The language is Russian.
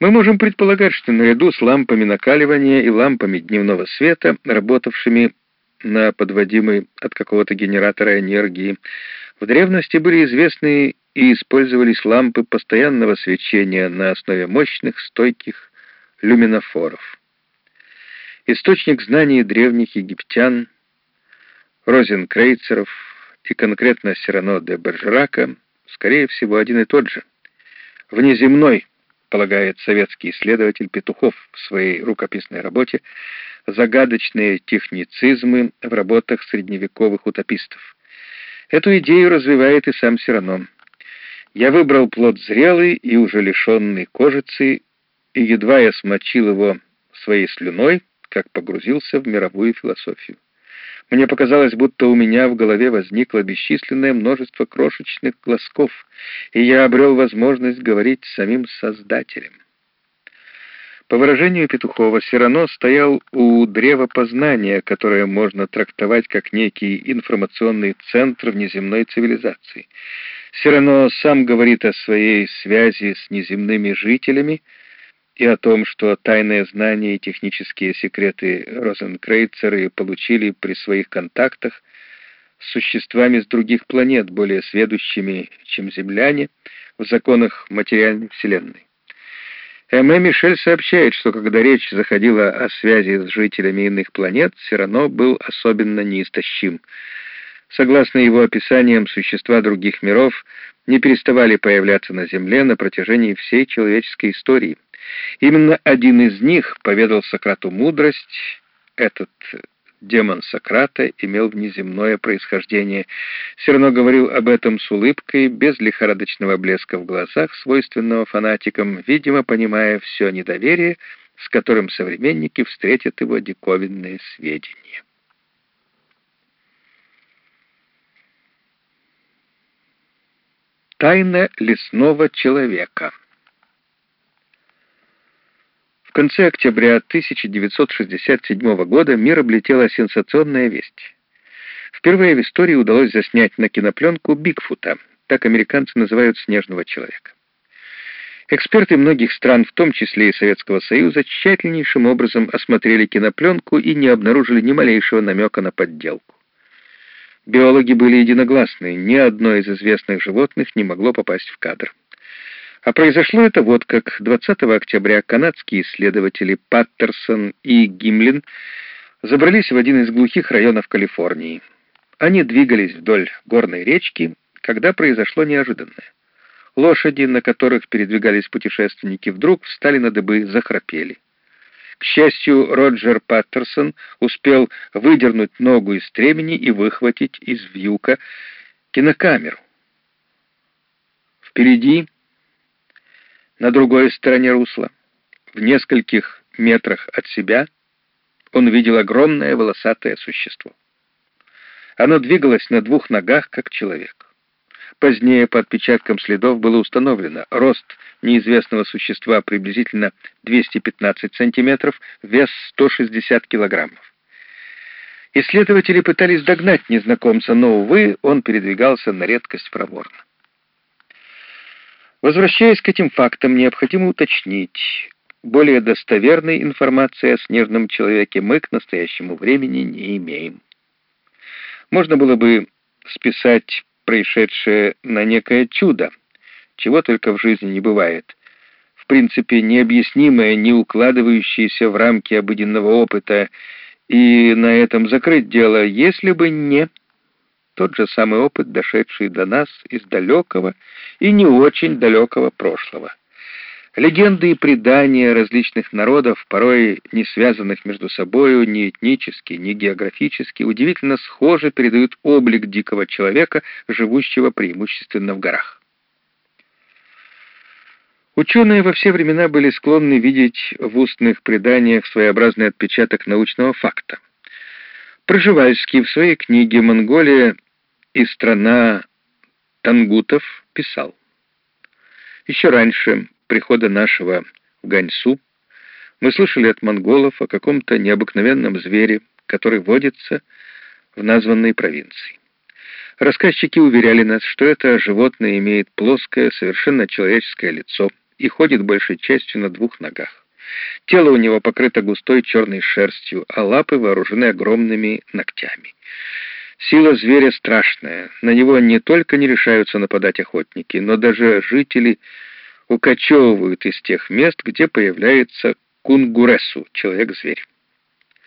Мы можем предполагать, что наряду с лампами накаливания и лампами дневного света, работавшими на подводимой от какого-то генератора энергии, в древности были известны и использовались лампы постоянного свечения на основе мощных, стойких люминофоров. Источник знаний древних египтян, розенкрейцеров и конкретно Сирано де Бержерака, скорее всего, один и тот же. Внеземной, полагает советский исследователь Петухов в своей рукописной работе «Загадочные техницизмы в работах средневековых утопистов». Эту идею развивает и сам Сирано. Я выбрал плод зрелый и уже лишенный кожицы, и едва я смочил его своей слюной, как погрузился в мировую философию. Мне показалось, будто у меня в голове возникло бесчисленное множество крошечных глазков, и я обрел возможность говорить с самим Создателем. По выражению Петухова, Сирано стоял у древа познания, которое можно трактовать как некий информационный центр внеземной цивилизации. Сирано сам говорит о своей связи с неземными жителями и о том, что тайные знания и технические секреты Розенкрейцеры получили при своих контактах с существами с других планет, более сведущими, чем земляне, в законах материальной Вселенной. М.Э. Мишель сообщает, что когда речь заходила о связи с жителями иных планет, Сирано был особенно неистощим. Согласно его описаниям, существа других миров не переставали появляться на Земле на протяжении всей человеческой истории. Именно один из них поведал Сократу мудрость, этот демон Сократа имел внеземное происхождение. Все равно говорил об этом с улыбкой, без лихорадочного блеска в глазах, свойственного фанатикам, видимо, понимая все недоверие, с которым современники встретят его диковинные сведения. Тайна лесного человека конце октября 1967 года мир облетела сенсационная весть. Впервые в истории удалось заснять на кинопленку Бигфута, так американцы называют снежного человека. Эксперты многих стран, в том числе и Советского Союза, тщательнейшим образом осмотрели кинопленку и не обнаружили ни малейшего намека на подделку. Биологи были единогласны, ни одно из известных животных не могло попасть в кадр. А произошло это вот как 20 октября канадские исследователи Паттерсон и Гимлин забрались в один из глухих районов Калифорнии. Они двигались вдоль горной речки, когда произошло неожиданное. Лошади, на которых передвигались путешественники, вдруг встали на дыбы, захрапели. К счастью, Роджер Паттерсон успел выдернуть ногу из стремени и выхватить из вьюка кинокамеру. Впереди на другой стороне русла, в нескольких метрах от себя, он видел огромное волосатое существо. Оно двигалось на двух ногах, как человек. Позднее по отпечаткам следов было установлено рост неизвестного существа приблизительно 215 сантиметров, вес 160 килограммов. Исследователи пытались догнать незнакомца, но, увы, он передвигался на редкость проворно. Возвращаясь к этим фактам, необходимо уточнить, более достоверной информации о снежном человеке мы к настоящему времени не имеем. Можно было бы списать происшедшее на некое чудо, чего только в жизни не бывает. В принципе, необъяснимое, не укладывающееся в рамки обыденного опыта, и на этом закрыть дело, если бы не тот же самый опыт, дошедший до нас из далекого и не очень далекого прошлого. Легенды и предания различных народов, порой не связанных между собою ни этнически, ни географически, удивительно схоже передают облик дикого человека, живущего преимущественно в горах. Ученые во все времена были склонны видеть в устных преданиях своеобразный отпечаток научного факта. Проживальский в своей книге «Монголия и страна тангутов писал. Еще раньше прихода нашего в Ганьсу мы слышали от монголов о каком-то необыкновенном звере, который водится в названной провинции. Рассказчики уверяли нас, что это животное имеет плоское, совершенно человеческое лицо, и ходит большей частью на двух ногах. Тело у него покрыто густой черной шерстью, а лапы вооружены огромными ногтями. Сила зверя страшная. На него не только не решаются нападать охотники, но даже жители укочевывают из тех мест, где появляется кунгуресу, человек-зверь.